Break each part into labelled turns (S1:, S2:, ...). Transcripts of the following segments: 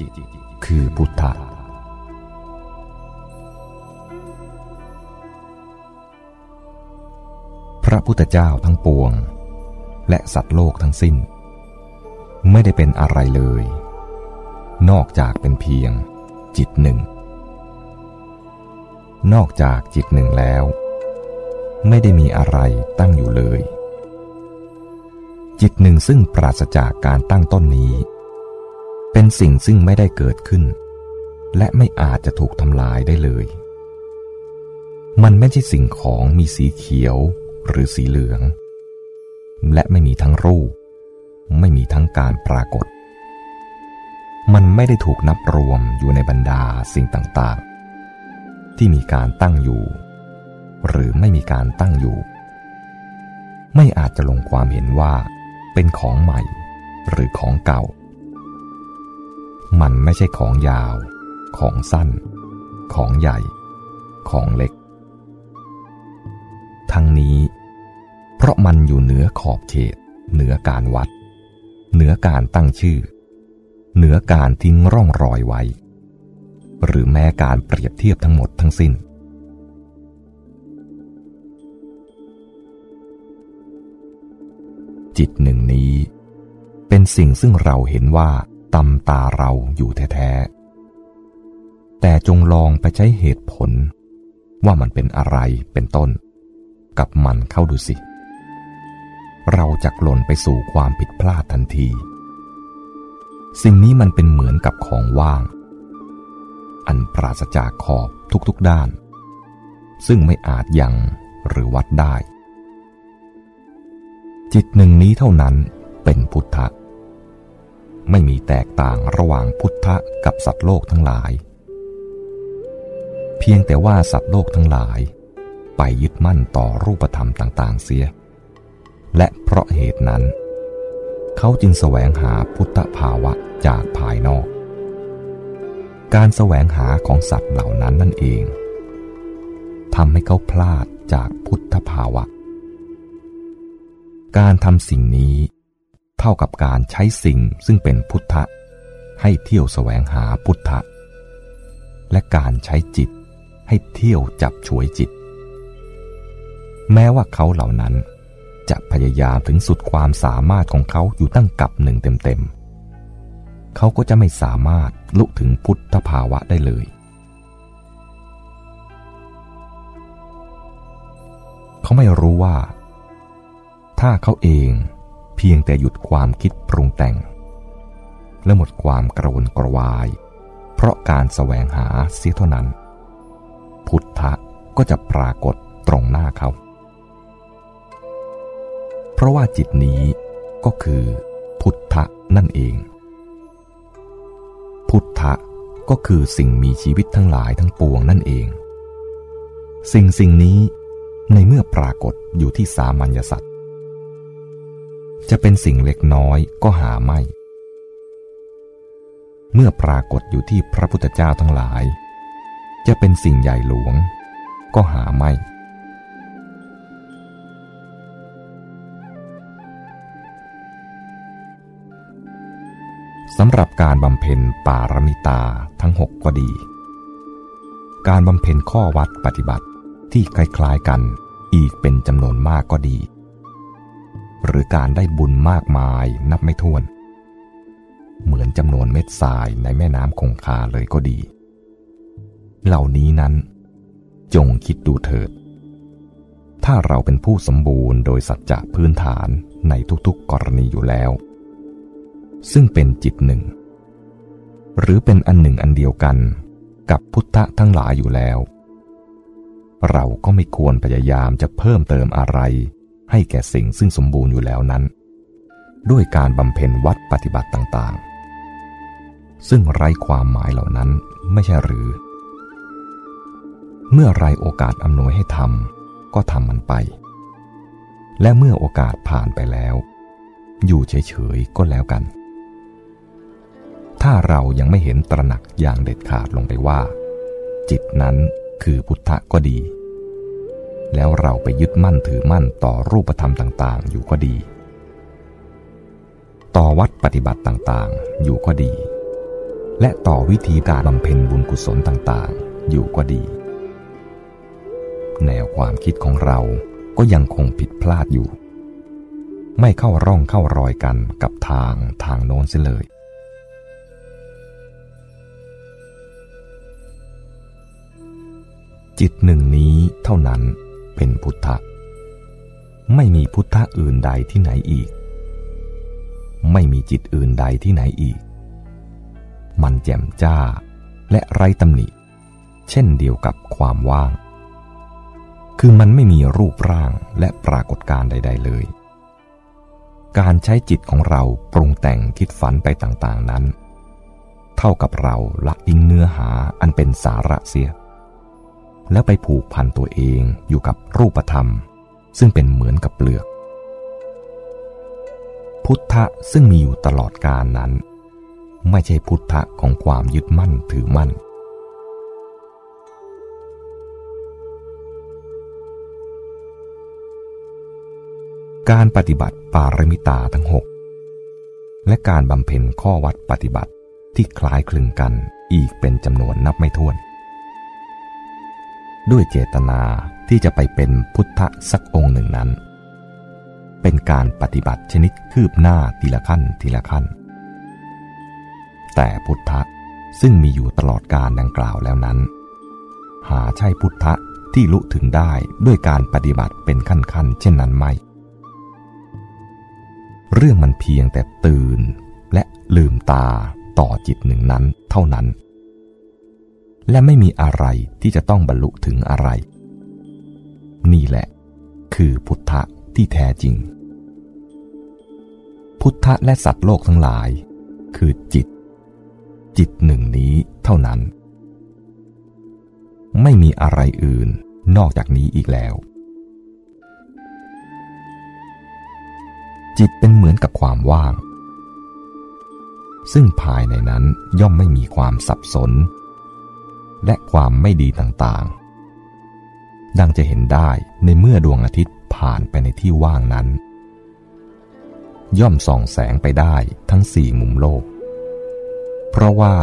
S1: จิต คือพุทธะพระพุทธเจ้าทั้งปวง และสัตว์โลกทั้งสิ้น ไม่ได้เป็นอะไรเลย นอกจากเป็นเพียงจิตหนึ่ง นอกจากจิตหนึ่งแล้ว ไม่ได้มีอะไรตั้งอยู่เลย จิตหนึ่งซึ่งปราศจากการตั้งต้นนี้ เป็นสิ่งซึ่งไม่ได้เกิดขึ้น และไม่อาจจะถูกทำลายได้เลย มันไม่ใช่สิ่งของมีสีเขียวหรือสีเหลือง และไม่มีทั้งรูป ไม่มีทั้งการปรากฏ มันไม่ได้ถูกนับรวมอยู่ในบรรดาสิ่งต่างๆ ที่มีการตั้งอยู่ หรือไม่มีการตั้งอยู่ ไม่อาจจะลงความเห็นว่าเป็นของใหม่หรือของเก่า มันไม่ใช่ของยาว ของสั้น ของใหญ่ ของเล็ก ทั้งนี้ เพราะมันอยู่เหนือขอบเขต เหนือการวัด เหนือการตั้งชื่อ เหนือการทิ้งร่องรอยไว้ หรือแม้การเปรียบเทียบทั้งหมดทั้งสิ้นจิตหนึ่งนี้ เป็นสิ่งซึ่งเราเห็นว่า ตำตาเราอยู่แท้ๆ แต่จงลองไปใช้เหตุผล ว่ามันเป็นอะไรเป็นต้น กับมันเข้าดูสิ เราจะหล่นไปสู่ความผิดพลาดทันที สิ่งนี้มันเป็นเหมือนกับของว่าง อันปราศจากขอบทุกๆด้าน ซึ่งไม่อาจยังหรือวัดได้ จิตหนึ่งนี้เท่านั้นเป็นพุทธะ ไม่มีแตกต่างระหว่างพุทธะกับสัตว์โลกทั้งหลาย เพียงแต่ว่าสัตว์โลกทั้งหลาย ไปยึดมั่นต่อรูปธรรมต่าง ๆ เสีย และเพราะเหตุนั้น เขาจึงแสวงหาพุทธภาวะจากภายนอก การแสวงหาของสัตว์เหล่านั้นนั่นเองทำให้เขาพลาดจากพุทธภาวะ การทำสิ่งนี้ ท่ากับการใช้สิ่งซึ่งเป็นพุทธะ ให้เที่ยวแสวงหาพุทธะ และการใช้จิตให้เที่ยวจับฉวยจิต แม้ว่าเขาเหล่านั้น จะพยายามถึงสุดความสามารถของเขาอยู่ตั้งกับหนึ่งเต็มๆ เขาก็จะไม่สามารถลุถึงพุทธภาวะได้เลย เขาไม่รู้ว่า ถ้าเขาเอง เพียงแต่หยุดความคิดปรุงแต่ง และหมดความกระวนกระวาย เพราะการแสวงหาเสียเท่านั้น พุทธะก็จะปรากฏตรงหน้าเขา เพราะว่าจิตนี้ก็คือพุทธะนั่นเอง พุทธะก็คือสิ่งมีชีวิตทั้งหลายทั้งปวงนั่นเอง สิ่งสิ่งนี้ในเมื่อปรากฏอยู่ที่สามัญญสัตว์ จะเป็นสิ่งเล็กน้อยก็หาไม่ เมื่อปรากฏอยู่ที่พระพุทธเจ้าทั้งหลาย จะเป็นสิ่งใหญ่หลวง ก็หาไม่ สำหรับการบำเพ็ญปารมิตาทั้งหกก็ดี การบำเพ็ญข้อวัดปฏิบัติที่คล้ายๆกันอีกเป็นจำนวนมากก็ดี หรือการได้บุญมากมายนับไม่ถ้วน เหมือนจำนวนเม็ดทรายในแม่น้ำคงคาเลยก็ดี เหล่านี้นั้น จงคิดดูเถิด ถ้าเราเป็นผู้สมบูรณ์โดยสัจจะพื้นฐานในทุกๆกรณีอยู่แล้ว ซึ่งเป็นจิตหนึ่ง หรือเป็นอันหนึ่งอันเดียวกันกับพุทธะทั้งหลายอยู่แล้ว เราก็ไม่ควรพยายามจะเพิ่มเติมอะไร ให้แก่สิ่งซึ่งสมบูรณ์อยู่แล้วนั้น ด้วยการบำเพ็ญวัดปฏิบัติต่างๆ ซึ่งไร้ความหมายเหล่านั้นไม่ใช่หรือ เมื่อไรโอกาสอำนวยให้ทำก็ทำมันไป และเมื่อโอกาสผ่านไปแล้ว อยู่เฉยๆก็แล้วกัน ถ้าเรายังไม่เห็นตระหนักอย่างเด็ดขาดลงไปว่า จิตนั้นคือพุทธะก็ดี แล้วเราไปยึดมั่นถือมั่นต่อรูปธรรมต่างๆ อยู่ก็ดี ต่อวัดปฏิบัติต่างๆ อยู่ก็ดี และต่อวิธีการบำเพ็ญบุญกุศลต่างๆ อยู่ก็ดี แนวความคิดของเราก็ยังคงผิดพลาดอยู่ ไม่เข้าร่องเข้ารอยกันกับทางทางโน้นเสียเลยจิตหนึ่งนี้เท่านั้น เป็นพุทธะ ไม่มีพุทธะอื่นใดที่ไหนอีก ไม่มีจิตอื่นใดที่ไหนอีก มันแจ่มจ้าและไร้ตำหนิ เช่นเดียวกับความว่าง คือมันไม่มีรูปร่างและปรากฏการใด ๆ เลย การใช้จิตของเราปรุงแต่งคิดฝันไปต่างๆนั้น เท่ากับเราละทิ้งเนื้อหาอันเป็นสาระเสีย แล้วไปผูกพันตัวเองอยู่กับรูปธรรม ซึ่งเป็นเหมือนกับเปลือก พุทธะซึ่งมีอยู่ตลอดกาลนั้น ไม่ใช่พุทธะของความยึดมั่นถือมั่น การปฏิบัติปารมิตาทั้งหกและการบำเพ็ญข้อวัดปฏิบัติที่คล้ายคลึงกันอีกเป็นจำนวนนับไม่ถ้วน ด้วยเจตนาที่จะไปเป็นพุทธสักองค์หนึ่งนั้น เป็นการปฏิบัติชนิดคืบหน้าทีละขั้นทีละขั้น แต่พุทธะซึ่งมีอยู่ตลอดการดังกล่าวแล้วนั้น หาใช่พุทธะที่ลุถึงได้ด้วยการปฏิบัติเป็นขั้นๆเช่นนั้นไม่ เรื่องมันเพียงแต่ตื่นและลืมตาต่อจิตหนึ่งนั้นเท่านั้น และไม่มีอะไรที่จะต้องบรรลุถึงอะไร นี่แหละ คือพุทธะที่แท้จริง พุทธะและสัตว์โลกทั้งหลาย คือจิต จิตหนึ่งนี้เท่านั้น ไม่มีอะไรอื่นนอกจากนี้อีกแล้ว จิตเป็นเหมือนกับความว่าง ซึ่งภายในนั้นย่อมไม่มีความสับสน และความไม่ดีต่างๆ ดังจะเห็นได้ในเมื่อดวงอาทิตย์ผ่านไปในที่ว่างนั้น ย่อมส่องแสงไปได้ทั้งสี่มุมโลก เพราะว่า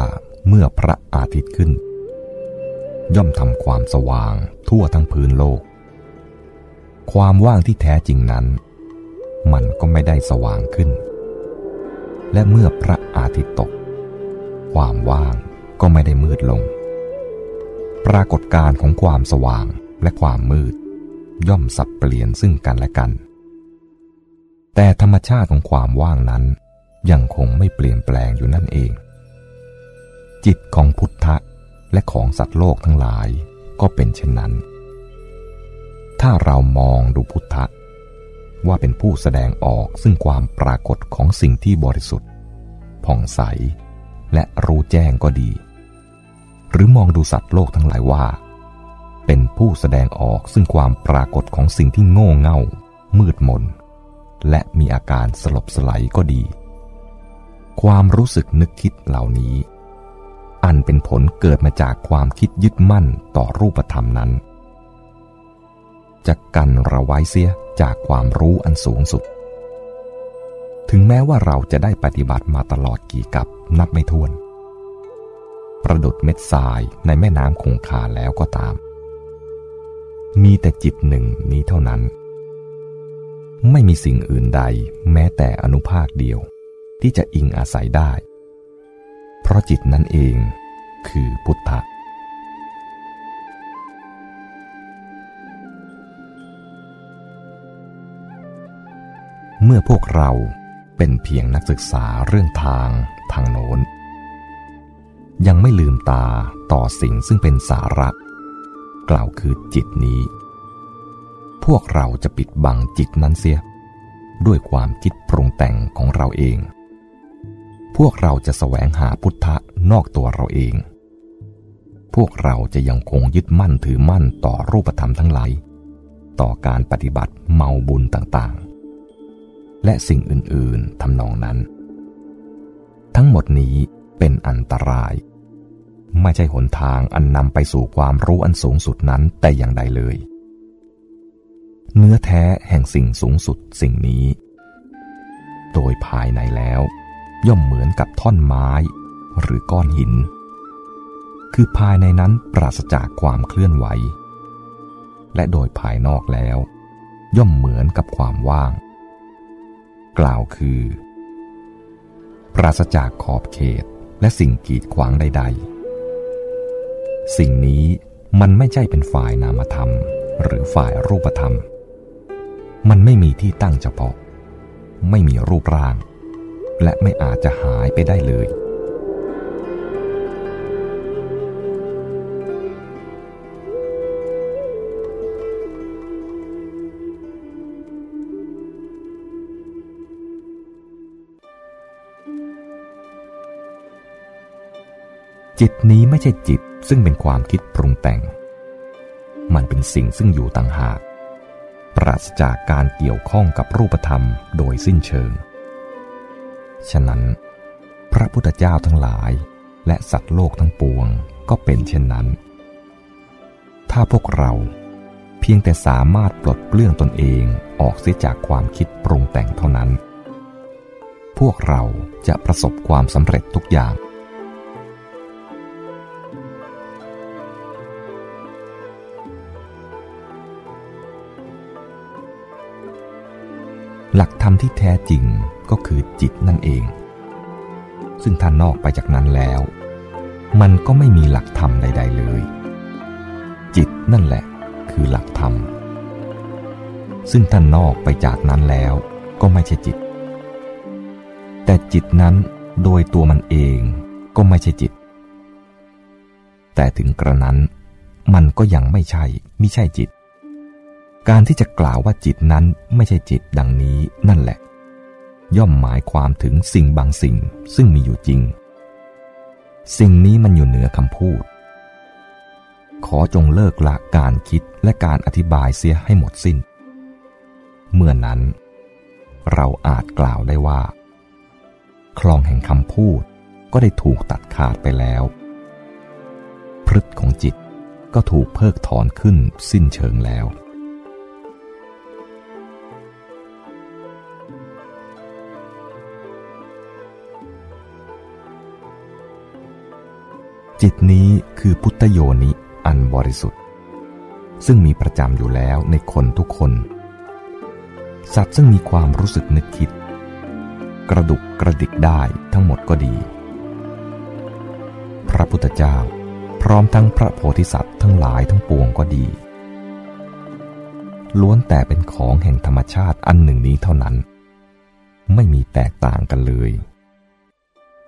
S1: เมื่อพระอาทิตย์ขึ้น ย่อมทำความสว่างทั่วทั้งพื้นโลก ความว่างที่แท้จริงนั้น มันก็ไม่ได้สว่างขึ้น และเมื่อพระอาทิตย์ตก ความว่างก็ไม่ได้มืดลง ปรากฏการของความสว่างและความมืด ย่อมสับเปลี่ยนซึ่งกันและกัน แต่ธรรมชาติของความว่างนั้น ยังคงไม่เปลี่ยนแปลงอยู่นั่นเอง จิตของพุทธะและของสัตว์โลกทั้งหลายก็เป็นเช่นนั้น ถ้าเรามองดูพุทธะว่าเป็นผู้แสดงออกซึ่งความปรากฏของสิ่งที่บริสุทธิ์ผ่องใส และรู้แจ้งก็ดี หรือมองดูสัตว์โลกทั้งหลายว่า เป็นผู้แสดงออกซึ่งความปรากฏของสิ่งที่โง่เง่า มืดมน และมีอาการสลบสลายก็ดี ความรู้สึกนึกคิดเหล่านี้ อันเป็นผลเกิดมาจากความคิดยึดมั่นต่อรูปธรรมนั้น จะกันเราไว้เสียจากความรู้อันสูงสุด ถึงแม้ว่าเราจะได้ปฏิบัติมาตลอดกี่กับนับไม่ถ้วน ประดุดเม็ดทรายในแม่น้ำคงคาแล้วก็ตาม มีแต่จิตหนึ่งนี้เท่านั้น ไม่มีสิ่งอื่นใดแม้แต่อนุภาคเดียวที่จะอิงอาศัยได้ เพราะจิตนั่นเองคือพุทธะเมื่อพวกเราเป็นเพียงนักศึกษาเรื่องทางทางโน้น ยังไม่ลืมตาต่อสิ่งซึ่งเป็นสาระ กล่าวคือจิตนี้ พวกเราจะปิดบังจิตนั้นเสีย ด้วยความคิดปรุงแต่งของเราเอง พวกเราจะแสวงหาพุทธะนอกตัวเราเอง พวกเราจะยังคงยึดมั่นถือมั่นต่อรูปธรรมทั้งหลาย ต่อการปฏิบัติเมาบุญต่างๆ และสิ่งอื่นๆทำนองนั้น ทั้งหมดนี้เป็นอันตราย ไม่ใช่หนทางอันนำไปสู่ความรู้อันสูงสุดนั้นแต่อย่างใดเลย เนื้อแท้แห่งสิ่งสูงสุดสิ่งนี้ โดยภายในแล้ว ย่อมเหมือนกับท่อนไม้ หรือก้อนหิน คือภายในนั้นปราศจากความเคลื่อนไหว และโดยภายนอกแล้ว ย่อมเหมือนกับความว่าง กล่าวคือ ปราศจากขอบเขตและสิ่งกีดขวางใด ๆ สิ่งนี้มันไม่ใช่เป็นฝ่ายนามธรรม หรือฝ่ายรูปธรรม มันไม่มีที่ตั้งเฉพาะ ไม่มีรูปร่าง และไม่อาจจะหายไปได้เลย จิตนี้ไม่ใช่จิต ซึ่งเป็นความคิดปรุงแต่ง มันเป็นสิ่งซึ่งอยู่ต่างหาก ปราศจากการเกี่ยวข้องกับรูปธรรมโดยสิ้นเชิง ฉะนั้น พระพุทธเจ้าทั้งหลาย และสัตว์โลกทั้งปวงก็เป็นเช่นนั้น ถ้าพวกเราเพียงแต่สามารถปลดเปลื้องตนเองออกเสียจากความคิดปรุงแต่งเท่านั้น พวกเราจะประสบความสำเร็จทุกอย่าง หลักธรรมที่แท้จริงก็คือจิตนั่นเอง ซึ่งถ้านอกไปจากนั้นแล้ว มันก็ไม่มีหลักธรรมใด ๆ เลย จิตนั่นแหละคือหลักธรรม ซึ่งท่านนอกไปจากนั้นแล้วก็ไม่ใช่จิต แต่จิตนั้นโดยตัวมันเองก็ไม่ใช่จิต แต่ถึงกระนั้นมันก็ยังไม่ใช่ไม่ใช่จิต การที่จะกล่าวว่าจิตนั้นไม่ใช่จิตดังนี้นั่นแหละ ย่อมหมายความถึงสิ่งบางสิ่งซึ่งมีอยู่จริง สิ่งนี้มันอยู่เหนือคำพูด ขอจงเลิกละการคิดและการอธิบายเสียให้หมดสิน้น เมื่อนั้น เราอาจกล่าวได้ว่า คลองแห่งคำพูดก็ได้ถูกตัดขาดไปแล้ว พฤตของจิตก็ถูกเพิกถอนขึ้นสิ้นเชิงแล้ว จิตนี้คือพุทธโยนิอันบริสุทธิ์ ซึ่งมีประจำอยู่แล้วในคนทุกคน สัตว์ซึ่งมีความรู้สึกนึกคิด กระดุกกระดิกได้ทั้งหมดก็ดี พระพุทธเจ้าพร้อมทั้งพระโพธิสัตว์ทั้งหลายทั้งปวงก็ดี ล้วนแต่เป็นของแห่งธรรมชาติอันหนึ่งนี้เท่านั้น ไม่มีแตกต่างกันเลย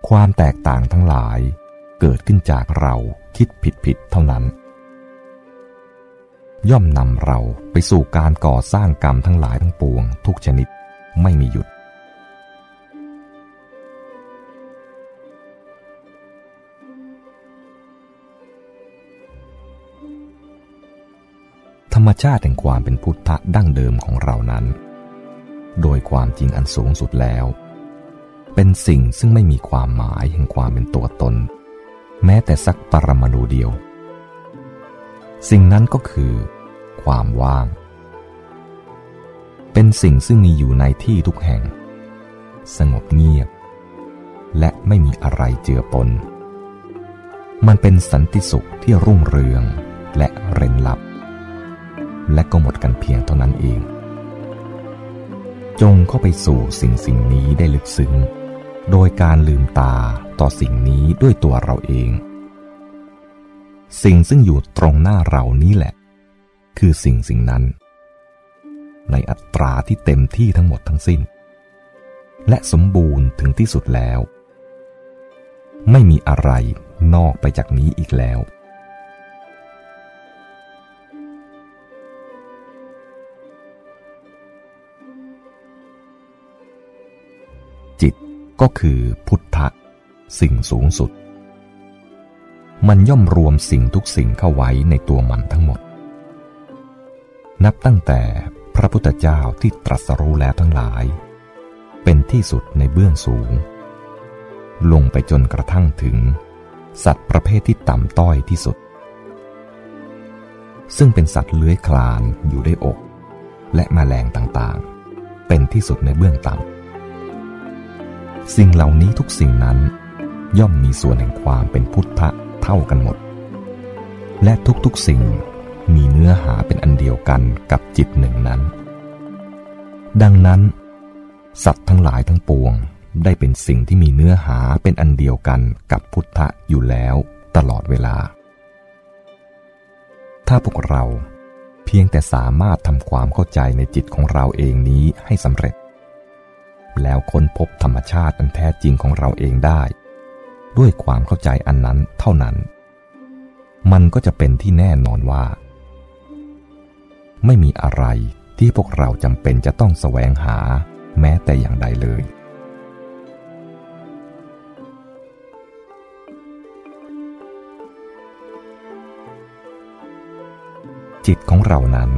S1: ความแตกต่างทั้งหลาย เกิดขึ้นจากเราคิดผิดผิดเท่านั้น ย่อมนำเราไปสู่การก่อสร้างกรรมทั้งหลายทั้งปวง ทุกชนิดไม่มีหยุด ธรรมชาติแห่งความเป็นพุทธะดั้งเดิมของเรานั้น โดยความจริงอันสูงสุดแล้วเป็นสิ่งซึ่งไม่มีความหมายแห่งความเป็นตัวตน แม้แต่สักปรมาณูเดียว สิ่งนั้นก็คือ ความว่าง เป็นสิ่งซึ่งมีอยู่ในที่ทุกแห่ง สงบเงียบ และไม่มีอะไรเจือปน มันเป็นสันติสุขที่รุ่งเรืองและเร้นลับ และก็หมดกันเพียงเท่านั้นเอง จงเข้าไปสู่สิ่งสิ่งนี้ได้ลึกซึ้ง โดยการลืมตาต่อสิ่งนี้ด้วยตัวเราเอง สิ่งซึ่งอยู่ตรงหน้าเรานี้แหละ คือสิ่งสิ่งนั้น ในอัตราที่เต็มที่ทั้งหมดทั้งสิ้น และสมบูรณ์ถึงที่สุดแล้ว ไม่มีอะไรนอกไปจากนี้อีกแล้วจิต ก็คือพุทธะสิ่งสูงสุด มันย่อมรวมสิ่งทุกสิ่งเข้าไว้ในตัวมันทั้งหมด นับตั้งแต่พระพุทธเจ้าที่ตรัสรู้แล้วทั้งหลาย เป็นที่สุดในเบื้องสูง ลงไปจนกระทั่งถึง สัตว์ประเภทที่ต่ำต้อยที่สุด ซึ่งเป็นสัตว์เลื้อยคลานอยู่ได้อก และมแมลงต่างๆ เป็นที่สุดในเบื้องต่ำ สิ่งเหล่านี้ทุกสิ่งนั้น ย่อมมีส่วนแห่งความเป็นพุทธะเท่ากันหมด และทุกๆสิ่งมีเนื้อหาเป็นอันเดียวกันกับจิตหนึ่งนั้น ดังนั้น สัตว์ทั้งหลายทั้งปวงได้เป็นสิ่งที่มีเนื้อหาเป็นอันเดียวกันกับพุทธะอยู่แล้วตลอดเวลา ถ้าพวกเราเพียงแต่สามารถทำความเข้าใจในจิตของเราเองนี้ให้สำเร็จ แล้วค้นพบธรรมชาติอันแท้จริงของเราเองได้ ด้วยความเข้าใจอันนั้นเท่านั้น มันก็จะเป็นที่แน่นอนว่า ไม่มีอะไรที่พวกเราจำเป็นจะต้องแสวงหาแม้แต่อย่างใดเลย จิตของเรานั้น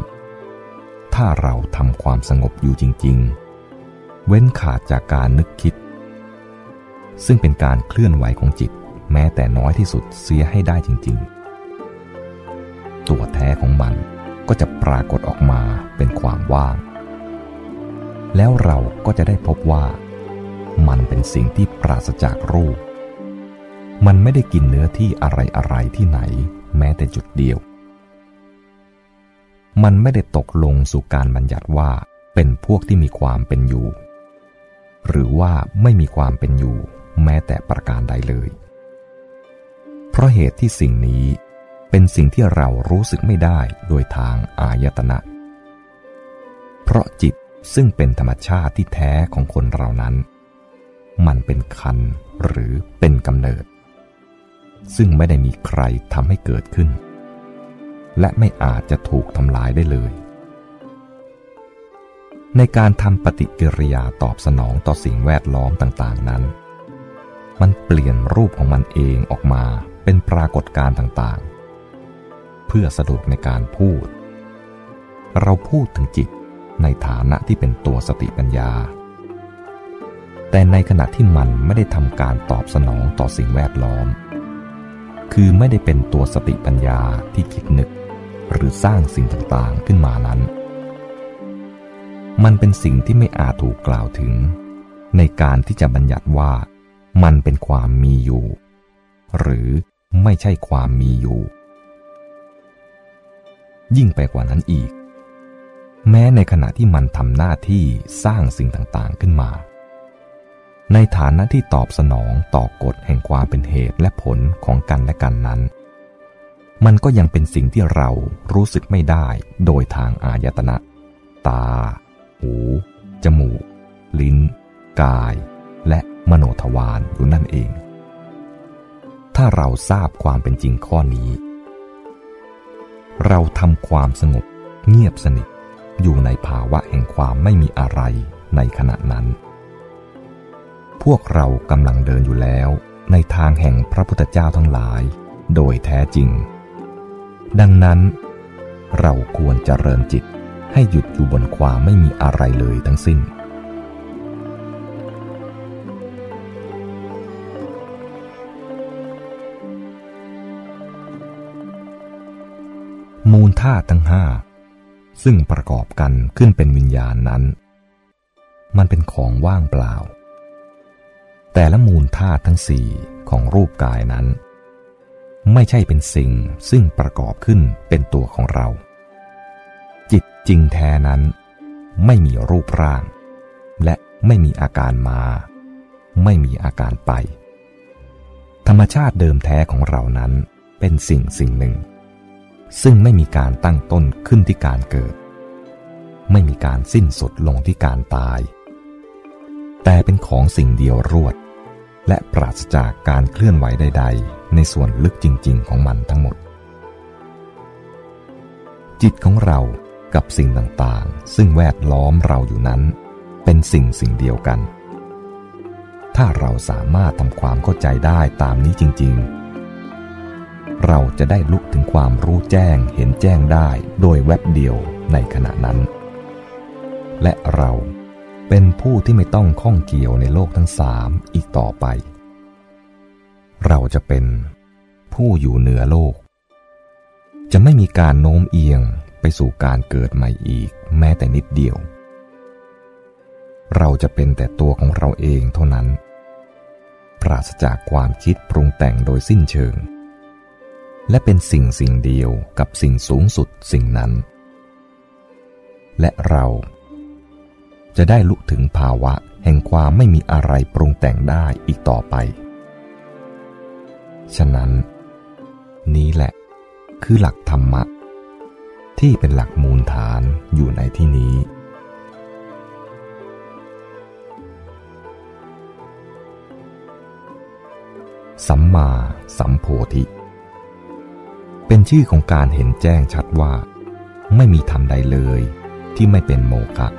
S1: ถ้าเราทำความสงบอยู่จริง ๆ เว้นขาดจากการนึกคิด ซึ่งเป็นการเคลื่อนไหวของจิต แม้แต่น้อยที่สุดเสียให้ได้จริง ๆ ตัวแท้ของมันก็จะปรากฏออกมาเป็นความว่าง แล้วเราก็จะได้พบว่า มันเป็นสิ่งที่ปราศจากรูป มันไม่ได้กินเนื้อที่อะไรๆที่ไหน แม้แต่จุดเดียว มันไม่ได้ตกลงสู่การบัญญัติว่าเป็นพวกที่มีความเป็นอยู่ หรือว่าไม่มีความเป็นอยู่แม้แต่ประการใดเลย เพราะเหตุที่สิ่งนี้เป็นสิ่งที่เรารู้สึกไม่ได้โดยทางอายตนะ เพราะจิตซึ่งเป็นธรรมชาติที่แท้ของคนเรานั้น มันเป็นคันหรือเป็นกำเนิด ซึ่งไม่ได้มีใครทำให้เกิดขึ้น และไม่อาจจะถูกทำลายได้เลย ในการทำปฏิกิริยาตอบสนองต่อสิ่งแวดล้อมต่างๆนั้น มันเปลี่ยนรูปของมันเองออกมาเป็นปรากฏการณ์ต่างๆ เพื่อสะดวกในการพูด เราพูดถึงจิตในฐานะที่เป็นตัวสติปัญญา แต่ในขณะที่มันไม่ได้ทำการตอบสนองต่อสิ่งแวดล้อม คือไม่ได้เป็นตัวสติปัญญาที่คิดนึก หรือสร้างสิ่งต่างๆขึ้นมานั้น มันเป็นสิ่งที่ไม่อาจถูกกล่าวถึง ในการที่จะบัญญัติว่า มันเป็นความมีอยู่ หรือไม่ใช่ความมีอยู่ ยิ่งไปกว่านั้นอีก แม้ในขณะที่มันทำหน้าที่สร้างสิ่งต่างๆขึ้นมา ในฐานะที่ตอบสนองต่อกฎแห่งความเป็นเหตุและผลของกันและกันนั้น มันก็ยังเป็นสิ่งที่เรารู้สึกไม่ได้โดยทางอายตนะ ตา หู จมูก ลิ้น กาย และมโนทวารอยู่นั่นเอง ถ้าเราทราบความเป็นจริงข้อนี้ เราทำความสงบเงียบสนิทอยู่ในภาวะแห่งความไม่มีอะไรในขณะนั้น พวกเรากำลังเดินอยู่แล้วในทางแห่งพระพุทธเจ้าทั้งหลาย โดยแท้จริง ดังนั้น เราควรจเจริญจิต ให้หยุดอยู่บนความไม่มีอะไรเลยทั้งสิ้น มูลธาตุทั้งห้าซึ่งประกอบกันขึ้นเป็นวิญญาณนั้น มันเป็นของว่างเปล่า แต่ละมูลธาตุทั้งสี่ของรูปกายนั้น ไม่ใช่เป็นสิ่งซึ่งประกอบขึ้นเป็นตัวของเรา จริงแท้นั้น ไม่มีรูปร่าง และไม่มีอาการมา ไม่มีอาการไป ธรรมชาติเดิมแท้ของเรานั้นเป็นสิ่งสิ่งหนึ่ง ซึ่งไม่มีการตั้งต้นขึ้นที่การเกิด ไม่มีการสิ้นสุดลงที่การตาย แต่เป็นของสิ่งเดียวรวด และปราศจากการเคลื่อนไหวใด ๆ ในส่วนลึกจริง ๆ ของมันทั้งหมดจิตของเรา กับสิ่งต่างๆ ซึ่งแวดล้อมเราอยู่นั้น เป็นสิ่งสิ่งเดียวกัน ถ้าเราสามารถทำความเข้าใจได้ตามนี้จริง ๆ เราจะได้ลุกถึงความรู้แจ้งเห็นแจ้งได้โดยแวบเดียวในขณะนั้น และเราเป็นผู้ที่ไม่ต้องข้องเกี่ยวในโลกทั้งสามอีกต่อไป เราจะเป็นผู้อยู่เหนือโลก จะไม่มีการโน้มเอียง ไปสู่การเกิดใหม่อีกแม้แต่นิดเดียว เราจะเป็นแต่ตัวของเราเองเท่านั้นพราศจากความคิดปรุงแต่งโดยสิ้นเชิง และเป็นสิ่งสิ่งเดียวกับสิ่งสูงสุดสิ่งนั้น และเราจะได้ลุถึงภาวะแห่งความไม่มีอะไรปรุงแต่งได้อีกต่อไป ฉะนั้น นี้แหละคือหลักธรรมะ ที่เป็นหลักมูลฐานอยู่ในที่นี้ สัมมาสัมโพธิ เป็นชื่อของการเห็นแจ้งชัดว่า ไม่มีธรรมใดเลยที่ไม่เป็นโมฆะ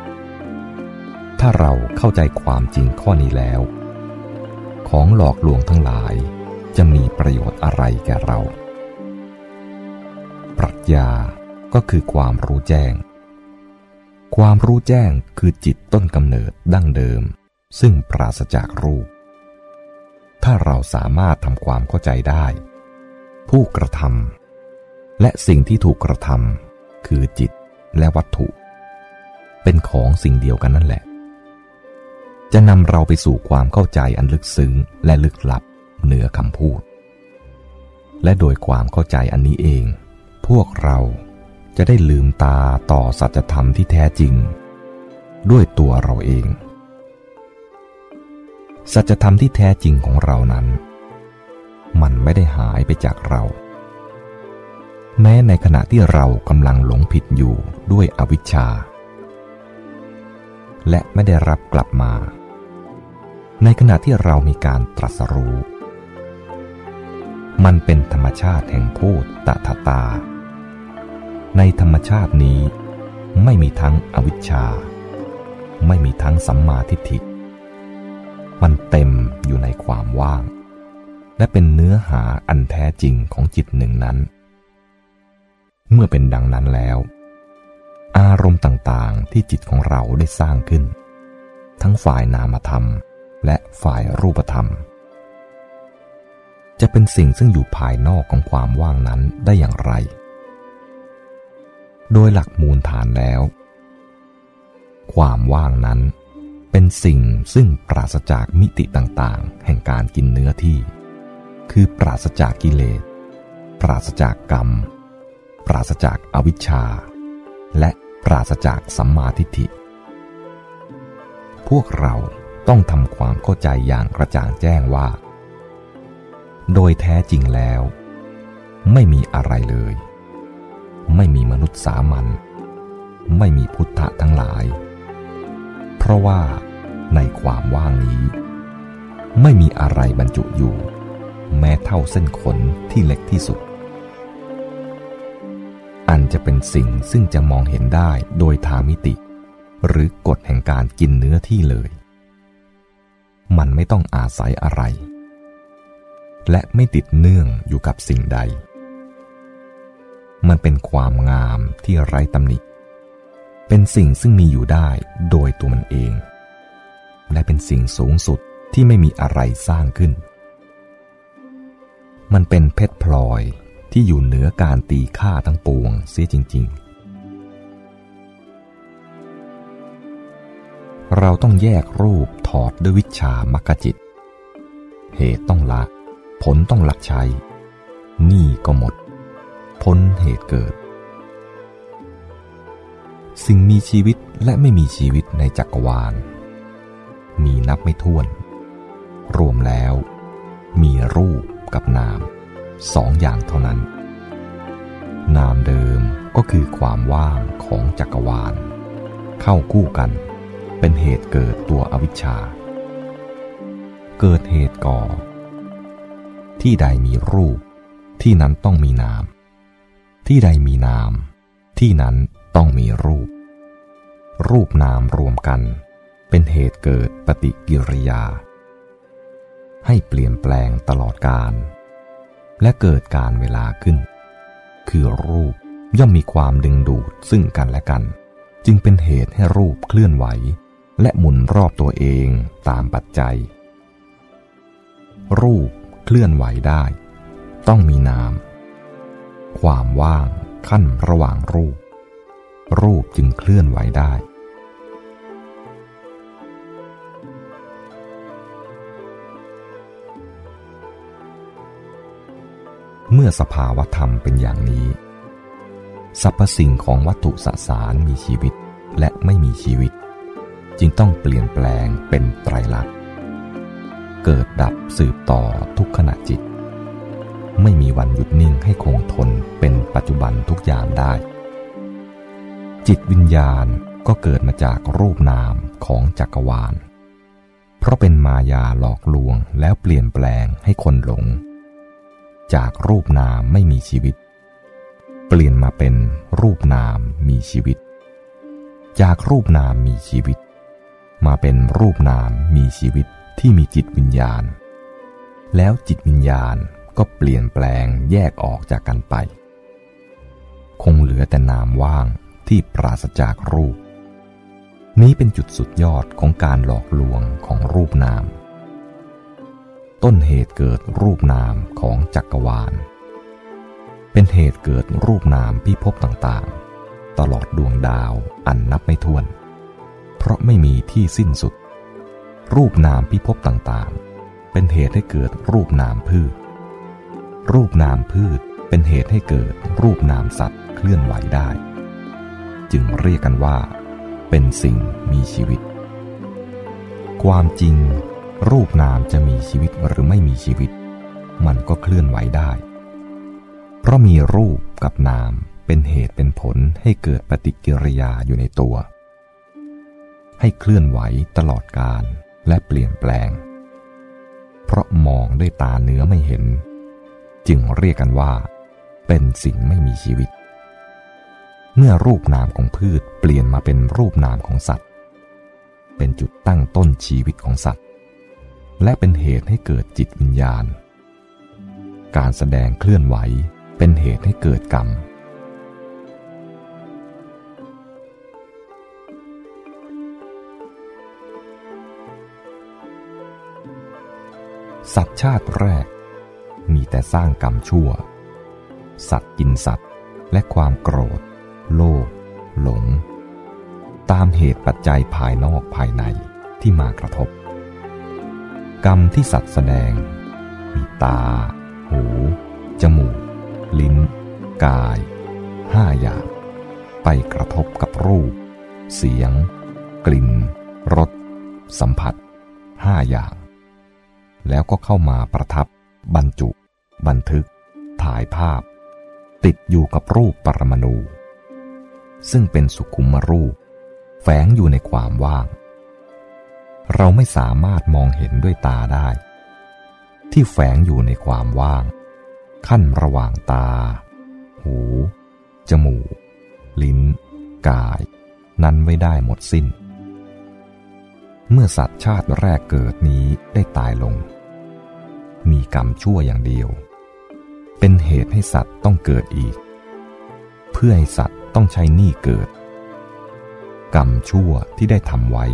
S1: ถ้าเราเข้าใจความจริงข้อนี้แล้ว ของหลอกลวงทั้งหลายจะมีประโยชน์อะไรแก่เรา ปรัชญา ก็คือความรู้แจ้ง ความรู้แจ้งคือจิตต้นกำเนิดดั้งเดิม ซึ่งปราศจากรูป ถ้าเราสามารถทำความเข้าใจได้ ผู้กระทำและสิ่งที่ถูกกระทำคือจิตและวัตถุ เป็นของสิ่งเดียวกันนั่นแหละ จะนำเราไปสู่ความเข้าใจอันลึกซึ้งและลึกลับเหนือคำพูด และโดยความเข้าใจอันนี้เอง พวกเรา จะได้ลืมตาต่อสัจธรรมที่แท้จริง ด้วยตัวเราเอง สัจธรรมที่แท้จริงของเรานั้น มันไม่ได้หายไปจากเรา แม้ในขณะที่เรากำลังหลงผิดอยู่ด้วยอวิชชา และไม่ได้รับกลับมา ในขณะที่เรามีการตรัสรู้ มันเป็นธรรมชาติแห่งพูดตถตา ในธรรมชาตินี้ ไม่มีทั้งอวิชชา ไม่มีทั้งสัมมาทิฏฐิ มันเต็มอยู่ในความว่าง และเป็นเนื้อหาอันแท้จริงของจิตหนึ่งนั้น เมื่อเป็นดังนั้นแล้ว อารมณ์ต่างๆที่จิตของเราได้สร้างขึ้น ทั้งฝ่ายนามธรรม และฝ่ายรูปธรรมจะเป็นสิ่งซึ่งอยู่ภายนอกของความว่างนั้นได้อย่างไร โดยหลักมูลฐานแล้ว ความว่างนั้นเป็นสิ่งซึ่งปราศจากมิติต่างๆ แห่งการกินเนื้อที่ คือปราศจากกิเลส ปราศจากกรรม ปราศจากอวิชชา และปราศจากสัมมาทิฏฐิ พวกเราต้องทำความเข้าใจอย่างกระจ่างแจ้งว่า โดยแท้จริงแล้ว ไม่มีอะไรเลย ไม่มีมนุษย์สามัญไม่มีพุทธะทั้งหลาย เพราะว่าในความว่างนี้ ไม่มีอะไรบรรจุอยู่ แม้เท่าเส้นขนที่เล็กที่สุด อันจะเป็นสิ่งซึ่งจะมองเห็นได้โดยทางมิติ หรือกฎแห่งการกินเนื้อที่เลย มันไม่ต้องอาศัยอะไร และไม่ติดเนื่องอยู่กับสิ่งใด มันเป็นความงามที่ไร้ตำหนิ เป็นสิ่งซึ่งมีอยู่ได้โดยตัวมันเอง และเป็นสิ่งสูงสุดที่ไม่มีอะไรสร้างขึ้น มันเป็นเพชรพลอยที่อยู่เหนือการตีค่าทั้งปวงเสียจริง ๆ เราต้องแยกรูปถอดด้วยวิชามรรคจิต เหตุต้องละ ผลต้องหลักใช้ นี่ก็หมด พ้นเหตุเกิด สิ่งมีชีวิตและไม่มีชีวิตในจักรวาล มีนับไม่ถ้วน รวมแล้ว มีรูปกับนามสองอย่างเท่านั้น นามเดิมก็คือความว่างของจักรวาล เข้าคู่กัน เป็นเหตุเกิดตัวอวิชชา เกิดเหตุก่อ ที่ใดมีรูปที่นั้นต้องมีนาม ที่ใดมีนาม ที่นั้นต้องมีรูป รูปนามรวมกัน เป็นเหตุเกิดปฏิกิริยา ให้เปลี่ยนแปลงตลอดการ และเกิดการเวลาขึ้น คือรูปย่อมมีความดึงดูดซึ่งกันและกัน จึงเป็นเหตุให้รูปเคลื่อนไหว และหมุนรอบตัวเองตามปัจจัย รูปเคลื่อนไหวได้ ต้องมีนาม ความว่างขั้นระหว่างรูป รูปจึงเคลื่อนไหวได้ เมื่อสภาวธรรมเป็นอย่างนี้สรรพสิ่งของวัตถุสสารมีชีวิตและไม่มีชีวิต จึงต้องเปลี่ยนแปลงเป็นไตรลักษณ์ เกิดดับสืบต่อทุกขณะจิต ไม่มีวันหยุดนิ่งให้คงทนเป็นปัจจุบันทุกยามได้ จิตวิญญาณก็เกิดมาจากรูปนามของจักรวาล เพราะเป็นมายาหลอกลวงแล้วเปลี่ยนแปลงให้คนหลง จากรูปนามไม่มีชีวิต เปลี่ยนมาเป็นรูปนามมีชีวิต จากรูปนามมีชีวิต มาเป็นรูปนามมีชีวิตที่มีจิตวิญญาณ แล้วจิตวิญญาณ ก็เปลี่ยนแปลงแยกออกจากกันไป คงเหลือแต่นามว่างที่ปราศจากรูป นี้เป็นจุดสุดยอดของการหลอกลวงของรูปนาม ต้นเหตุเกิดรูปนามของจักรวาล เป็นเหตุเกิดรูปนามพิภพต่างๆ ตลอดดวงดาวอันนับไม่ถ้วน เพราะไม่มีที่สิ้นสุด รูปนามพิภพต่างๆ เป็นเหตุให้เกิดรูปนามพืช รูปนามพืชเป็นเหตุให้เกิดรูปนามสัตว์เคลื่อนไหวได้ จึงเรียกกันว่า เป็นสิ่งมีชีวิต ความจริง รูปนามจะมีชีวิตหรือไม่มีชีวิต มันก็เคลื่อนไหวได้ เพราะมีรูปกับนามเป็นเหตุเป็นผลให้เกิดปฏิกิริยาอยู่ในตัว ให้เคลื่อนไหวตลอดการและเปลี่ยนแปลง เพราะมองด้วยตาเนื้อไม่เห็น จึงเรียกกันว่า เป็นสิ่งไม่มีชีวิต เมื่อรูปนามของพืชเปลี่ยนมาเป็นรูปนามของสัตว์ เป็นจุดตั้งต้นชีวิตของสัตว์ และเป็นเหตุให้เกิดจิตวิญญาณ การแสดงเคลื่อนไหวเป็นเหตุให้เกิดกรรมสัตว์ชาติแรก มีแต่สร้างกรรมชั่ว สัตว์กินสัตว์ และความโกรธ โลภหลง ตามเหตุปัจจัยภายนอกภายในที่มากระทบ กรรมที่สัตว์แสดง มีตา หู จมูก ลิ้น กายห้าอย่าง ไปกระทบกับรูป เสียง กลิ่นรสสัมผัสห้าอย่าง แล้วก็เข้ามาประทับ บรรจุ บันทึก ถ่ายภาพ ติดอยู่กับรูปปรมาณูซึ่งเป็นสุขุมรูป แฝงอยู่ในความว่าง เราไม่สามารถมองเห็นด้วยตาได้ ที่แฝงอยู่ในความว่าง ขั้นระหว่างตา หู จมูก ลิ้น กาย นั้นไว้ได้หมดสิน้น เมื่อสัตว์ชาติแรกเกิดนี้ได้ตายลง มีกรรมชั่วอย่างเดียว เป็นเหตุให้สัตว์ต้องเกิดอีก เพื่อให้สัตว์ต้องใช้หนี้เกิด กรรมชั่วที่ได้ทำไว้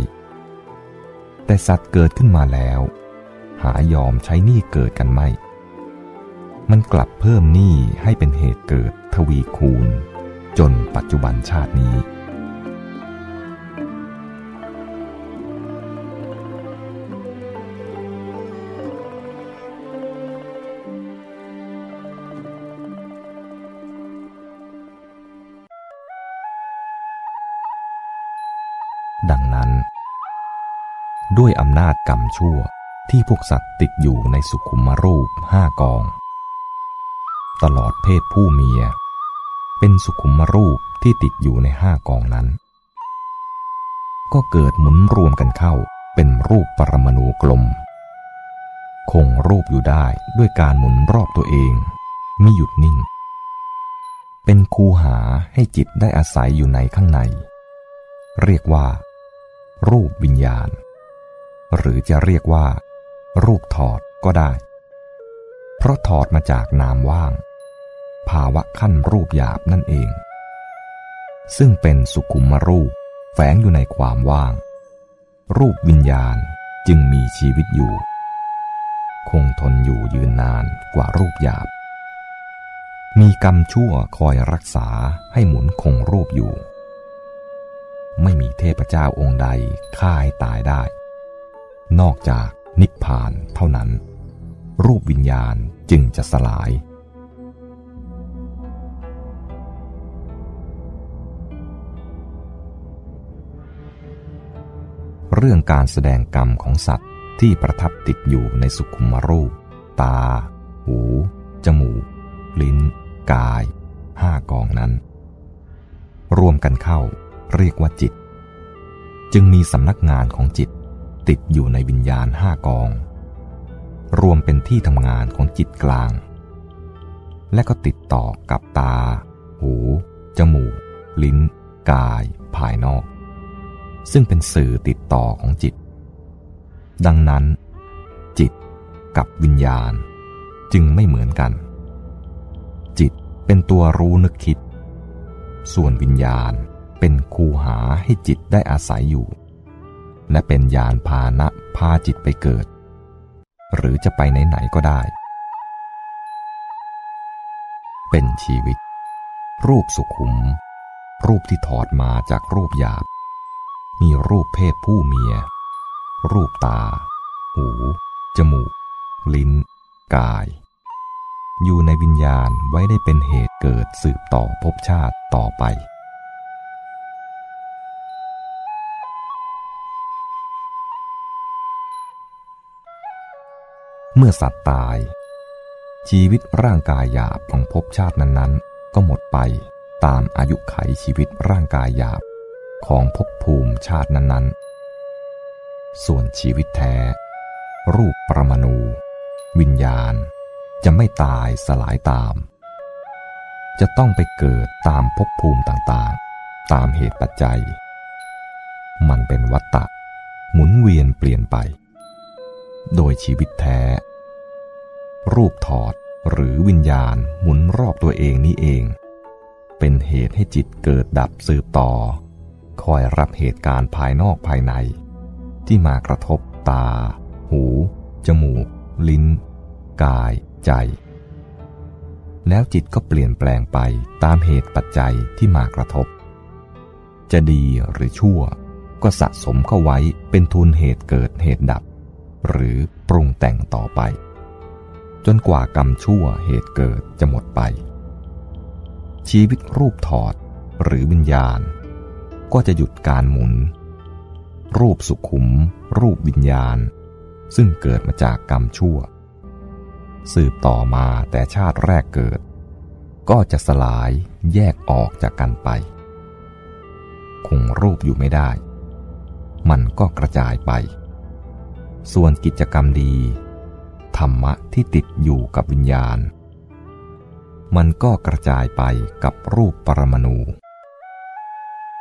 S1: แต่สัตว์เกิดขึ้นมาแล้ว หายอมใช้หนี้เกิดกันไม่ มันกลับเพิ่มหนี้ให้เป็นเหตุเกิดทวีคูณ จนปัจจุบันชาตินี้ ด้วยอำนาจกรรมชั่วที่พวกสัตว์ติดอยู่ในสุขุมรูปห้ากอง ตลอดเพศผู้เมีย เป็นสุขุมรูปที่ติดอยู่ในห้ากองนั้น ก็เกิดหมุนรวมกันเข้าเป็นรูปปรมาณูกลม คงรูปอยู่ได้ด้วยการหมุนรอบตัวเองไม่หยุดนิ่ง เป็นคูหาให้จิตได้อาศัยอยู่ในข้างใน เรียกว่า รูปวิญญาณ หรือจะเรียกว่า รูปถอดก็ได้ เพราะถอดมาจากนามว่าง ภาวะขั้นรูปหยาบนั่นเอง ซึ่งเป็นสุขุมรูปแฝงอยู่ในความว่าง รูปวิญญาณจึงมีชีวิตอยู่ คงทนอยู่ยืนนานกว่ารูปหยาบ มีกรรมชั่วคอยรักษาให้หมุนคงรูปอยู่ ไม่มีเทพเจ้าองค์ใดฆ่าให้ตายได้ นอกจากนิพพานเท่านั้น รูปวิญญาณจึงจะสลาย เรื่องการแสดงกรรมของสัตว์ที่ประทับติดอยู่ในสุขุมรูป ตา หู จมูก ลิ้น กาย ห้ากองนั้น รวมกันเข้าเรียกว่าจิต จึงมีสำนักงานของจิต ติดอยู่ในวิญญาณห้ากอง รวมเป็นที่ทำงานของจิตกลาง และก็ติดต่อกับตา หู จมูก ลิ้น กาย ภายนอก ซึ่งเป็นสื่อติดต่อของจิต ดังนั้น จิตกับวิญญาณจึงไม่เหมือนกัน จิตเป็นตัวรู้นึกคิด ส่วนวิญญาณเป็นคูหาให้จิตได้อาศัยอยู่ และเป็นยานพาหนะพาจิตไปเกิด หรือจะไปไหนๆก็ได้ เป็นชีวิต รูปสุขุม รูปที่ถอดมาจากรูปหยาบ มีรูปเพศผู้เมีย รูปตา หู จมูก ลิ้น กาย อยู่ในวิญญาณไว้ได้เป็นเหตุเกิดสืบต่อภพชาติต่อไป เมื่อสัตว์ตาย ชีวิตร่างกายหยาบของภพชาตินั้นๆ ก็หมดไปตามอายุไขชีวิตร่างกายหยาบของภพภูมิชาตินั้นๆ ส่วนชีวิตแท้ รูปประมาณู วิญญาณ จะไม่ตายสลายตาม จะต้องไปเกิดตามภพภูมิต่างๆ ตามเหตุปัจจัย มันเป็นวัฏฏะหมุนเวียนเปลี่ยนไป โดยชีวิตแท้ รูปถอดหรือวิญญาณหมุนรอบตัวเองนี้เอง เป็นเหตุให้จิตเกิดดับสืบต่อ คอยรับเหตุการณ์ภายนอกภายใน ที่มากระทบตา หู จมูก ลิ้น กาย ใจ แล้วจิตก็เปลี่ยนแปลงไปตามเหตุปัจจัยที่มากระทบ จะดีหรือชั่วก็สะสมเข้าไว้เป็นทุนเหตุเกิดเหตุดับ หรือปรุงแต่งต่อไป จนกว่ากรรมชั่วเหตุเกิดจะหมดไป ชีวิตรูปถอดหรือวิญญาณ ก็จะหยุดการหมุน รูปสุขุม รูปวิญญาณ ซึ่งเกิดมาจากกรรมชั่ว สืบต่อมาแต่ชาติแรกเกิด ก็จะสลายแยกออกจากกันไป คงรูปอยู่ไม่ได้ มันก็กระจายไป ส่วนกิจกรรมดี ธรรมะที่ติดอยู่กับวิญญาณ มันก็กระจายไปกับรูปปรมาณู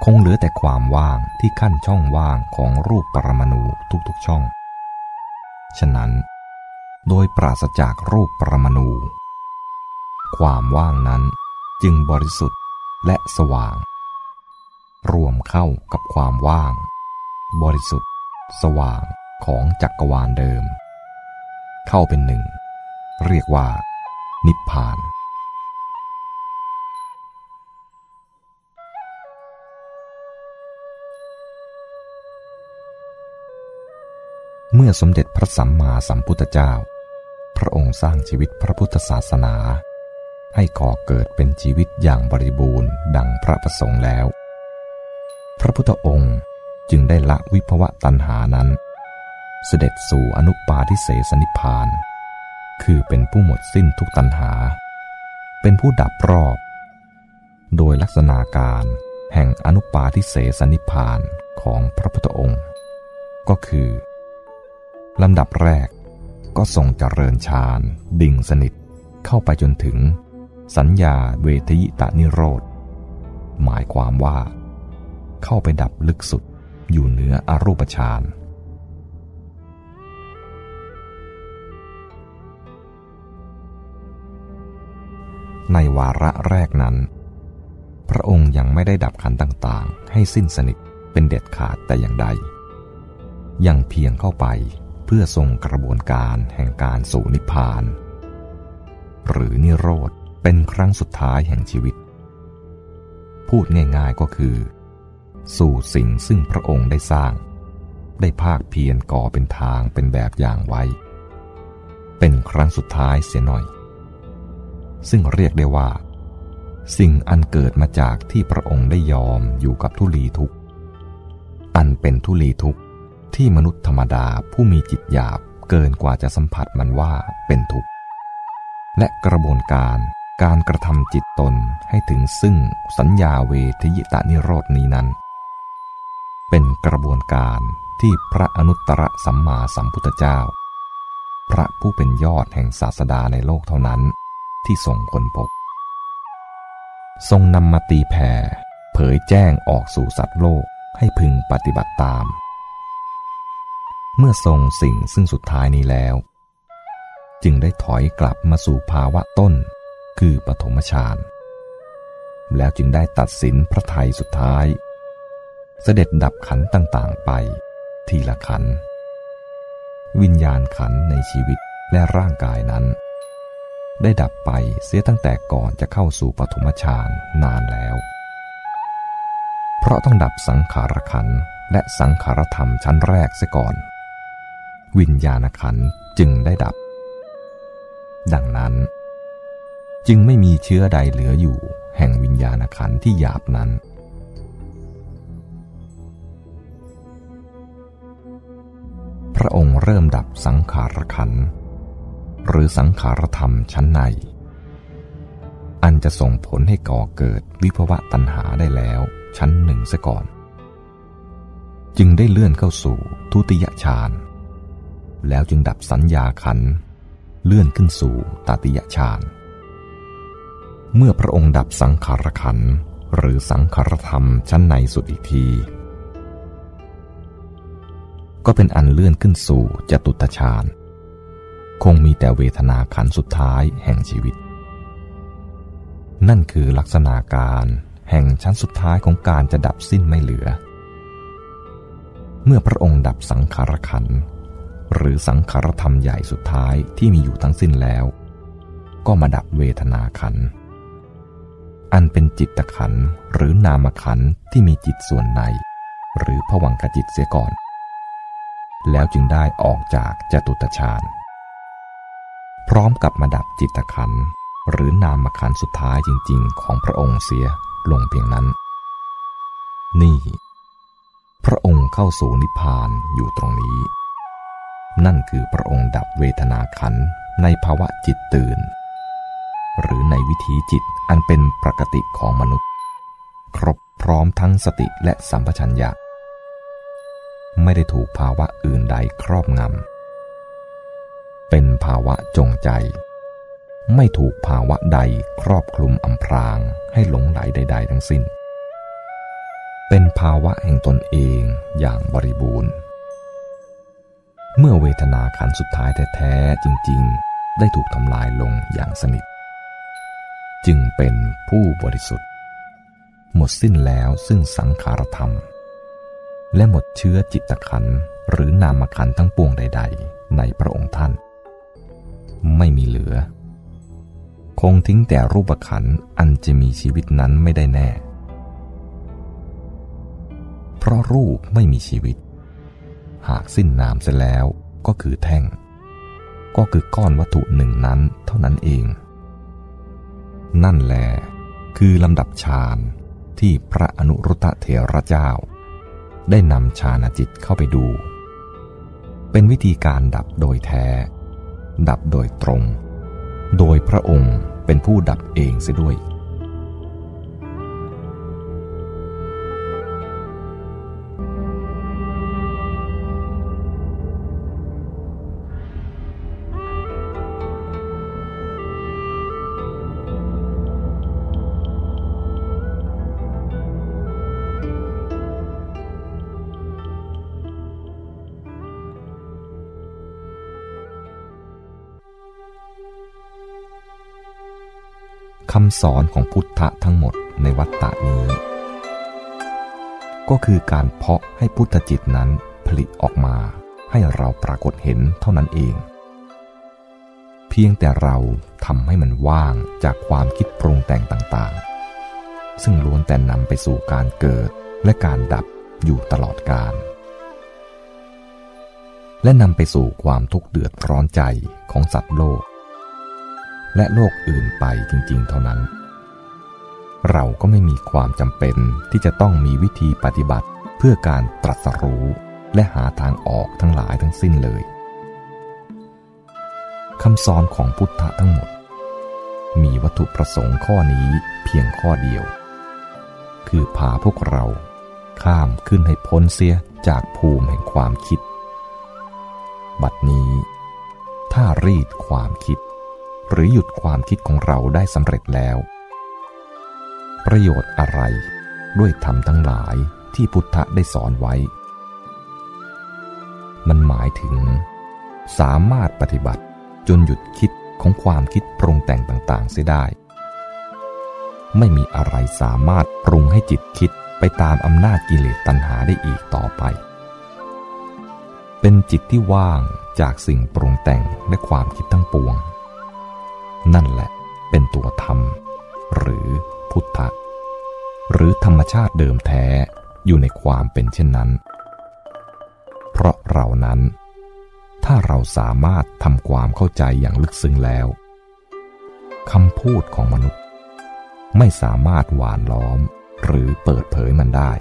S1: คงเหลือแต่ความว่างที่ขั้นช่องว่างของรูปปรมาณูทุกๆช่อง ฉะนั้น โดยปราศจากรูปปรมาณูความว่างนั้นจึงบริสุทธิ์และสว่าง รวมเข้ากับความว่าง บริสุทธิ์ สว่าง ของจักรวาลเดิม เข้าเป็นหนึ่ง เรียกว่า นิพพาน เมื่อสมเด็จพระสัมมาสัมพุทธเจ้า พระองค์สร้างชีวิตพระพุทธศาสนา ให้ก่อเกิดเป็นชีวิตอย่างบริบูรณ์ดังพระประสงค์แล้ว พระพุทธองค์จึงได้ละวิภวะตัณหานั้น เสด็จสู่อนุปาทิเสสนิพาน คือเป็นผู้หมดสิ้นทุกตัณหา เป็นผู้ดับรอบ โดยลักษณะการแห่งอนุปาทิเสสนิพพานของพระพุทธองค์ ก็คือลำดับแรกก็ทรงเจริญฌานดิ่งสนิทเข้าไปจนถึง สัญญาเวทยิตานิโรธ หมายความว่า เข้าไปดับลึกสุดอยู่เหนืออรูปฌาน ในวาระแรกนั้น พระองค์ยังไม่ได้ดับขันต่างๆ ให้สิ้นสนิทเป็นเด็ดขาดแต่อย่างใด ยังเพียงเข้าไปเพื่อทรงกระบวนการแห่งการสู่นิพพาน หรือนิโรธเป็นครั้งสุดท้ายแห่งชีวิต พูดง่ายๆก็คือ สู่สิ่งซึ่งพระองค์ได้สร้าง ได้ภาคเพียรก่อเป็นทางเป็นแบบอย่างไว้ เป็นครั้งสุดท้ายเสียหน่อย ซึ่งเรียกได้ว่า สิ่งอันเกิดมาจากที่พระองค์ได้ยอมอยู่กับทุลีทุกอันเป็นทุลีทุกที่มนุษย์ธรรมดาผู้มีจิตหยาบเกินกว่าจะสัมผัสมันว่าเป็นทุกข์ และกระบวนการการกระทำจิตตนให้ถึงซึ่งสัญญาเวทยิตานิโรดนี้นั้น เป็นกระบวนการที่พระอนุตตรสัมมาสัมพุทธเจ้า พระผู้เป็นยอดแห่งศาสดาในโลกเท่านั้น ที่ทรงคนพบ ทรงนำมาตีแผ่เผยแจ้งออกสู่สัตว์โลกให้พึงปฏิบัติตาม เมื่อทรงสิ่งซึ่งสุดท้ายนี้แล้ว จึงได้ถอยกลับมาสู่ภาวะต้นคือปฐมฌานแล้วจึงได้ตัดสินพระไทยสุดท้าย เสด็จดับขันต่างๆไป ทีละขัน วิญญาณขันในชีวิตและร่างกายนั้น ได้ดับไปเสียตั้งแต่ก่อนจะเข้าสู่ปฐมฌานนานแล้ว เพราะต้องดับสังขารขันและสังขารธรรมชั้นแรกเสียก่อน วิญญาณขันจึงได้ดับ ดังนั้น จึงไม่มีเชื้อใดเหลืออยู่ แห่งวิญญาณขันที่หยาบนั้นพระองค์เริ่มดับสังขารขันธ์ หรือสังขารธรรมชั้นใน อันจะส่งผลให้ก่อเกิดวิภวะตัณหาได้แล้วชั้นหนึ่งซะก่อน จึงได้เลื่อนเข้าสู่ทุติยฌาน แล้วจึงดับสัญญาขัน เลื่อนขึ้นสู่ตติยฌาน เมื่อพระองค์ดับสังขารขันหรือสังขารธรรมชั้นในสุดอีกที ก็เป็นอันเลื่อนขึ้นสู่จตุตฌาน คงมีแต่เวทนาขันสุดท้ายแห่งชีวิต นั่นคือลักษณะการแห่งชั้นสุดท้ายของการจะดับสิ้นไม่เหลือ เมื่อพระองค์ดับสังขารขัน หรือสังขารธรรมใหญ่สุดท้ายที่มีอยู่ทั้งสิ้นแล้ว ก็มาดับเวทนาขัน อันเป็นจิตตขันหรือนามขันที่มีจิตส่วนใน หรือผวังกจิตเสียก่อน แล้วจึงได้ออกจากจตุตฌาน พร้อมกับมาดับจิตขันหรือนามขันสุดท้ายจริง ๆ ของพระองค์เสียลงเพียงนั้น นี่ พระองค์เข้าสู่นิพพานอยู่ตรงนี้ นั่นคือพระองค์ดับเวทนาขันในภาวะจิตตื่น หรือในวิถีจิตอันเป็นปกติของมนุษย์ ครบพร้อมทั้งสติและสัมปชัญญะ ไม่ได้ถูกภาวะอื่นใดครอบงำ เป็นภาวะจงใจ ไม่ถูกภาวะใดครอบคลุมอำพรางให้หลงไหลใด ๆ ทั้งสิ้น เป็นภาวะแห่งตนเองอย่างบริบูรณ์ เมื่อเวทนาขันสุดท้ายแท้ๆจริง ๆ ได้ถูกทำลายลงอย่างสนิท จึงเป็นผู้บริสุทธิ์ หมดสิ้นแล้วซึ่งสังขารธรรม และหมดเชื้อจิตขันหรือนามขันทั้งปวงใด ๆ ในพระองค์ท่าน ไม่มีเหลือ คงทิ้งแต่รูปขันอันจะมีชีวิตนั้นไม่ได้แน่ เพราะรูปไม่มีชีวิต หากสิ้นนามเสียแล้วก็คือแท่ง ก็คือก้อนวัตถุหนึ่งนั้นเท่านั้นเอง นั่นแหละคือลำดับฌานที่พระอนุรุตตเถระเจ้า ได้นำฌานจิตเข้าไปดู เป็นวิธีการดับโดยแท้ ดับโดยตรง โดยพระองค์เป็นผู้ดับเองเสียด้วย คำสอนของพุทธะทั้งหมดในวัฏฏะนี้ ก็คือการเพาะให้พุทธจิตนั้นผลิตออกมาให้เราปรากฏเห็นเท่านั้นเอง เพียงแต่เราทำให้มันว่างจากความคิดปรุงแต่งต่างๆ ซึ่งล้วนแต่นำไปสู่การเกิดและการดับอยู่ตลอดกาลและนำไปสู่ความทุกข์เดือดร้อนใจของสัตว์โลก และโลกอื่นไปจริง ๆ เท่านั้น เราก็ไม่มีความจำเป็นที่จะต้องมีวิธีปฏิบัติเพื่อการตรัสรู้และหาทางออกทั้งหลายทั้งสิ้นเลยคำสอนของพุทธะทั้งหมด มีวัตถุประสงค์ข้อนี้เพียงข้อเดียว คือพาพวกเราข้ามขึ้นให้พ้นเสียจากภูมิแห่งความคิด บัดนี้ ถ้ารีดความคิด หรือหยุดความคิดของเราได้สำเร็จแล้ว ประโยชน์อะไร ด้วยธรรมทั้งหลายที่พุทธะได้สอนไว้ มันหมายถึง สามารถปฏิบัติจนหยุดคิดของความคิดปรุงแต่งต่างๆ เสียได้ ไม่มีอะไรสามารถปรุงให้จิตคิดไปตามอำนาจกิเลสตัณหาได้อีกต่อไป เป็นจิตที่ว่างจากสิ่งปรุงแต่งและความคิดทั้งปวง นั่นแหละเป็นตัวธรรม หรือพุทธะ หรือธรรมชาติเดิมแท้อยู่ในความเป็นเช่นนั้น เพราะเรานั้น ถ้าเราสามารถทำความเข้าใจอย่างลึกซึ้งแล้วคำพูดของมนุษย์ ไม่สามารถหวานล้อมหรือเปิดเผยมันได้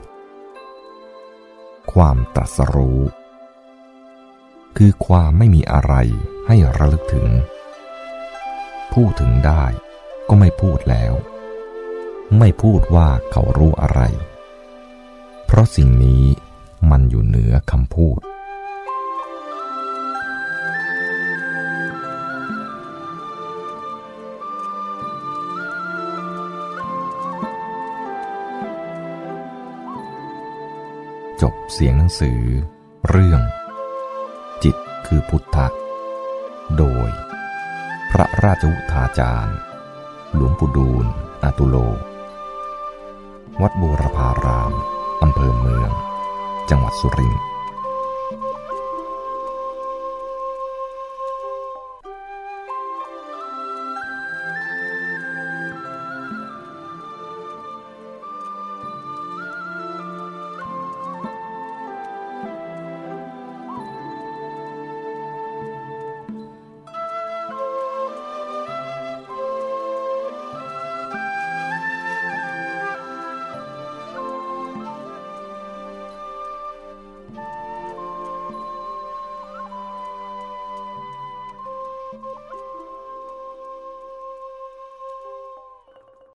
S1: ความตรัสรู้ คือความไม่มีอะไรให้ระลึกถึง พูดถึงได้ ก็ไม่พูดแล้ว ไม่พูดว่าเขารู้อะไร เพราะสิ่งนี้มันอยู่เหนือคำพูด จบเสียงหนังสือ เรื่อง จิตคือพุทธะ โดย พระราชวุฒาจารย์ หลวงปู่ดูลอาตุโล วัดบูรพาราม อำเภอเมือง จังหวัดสุรินทร์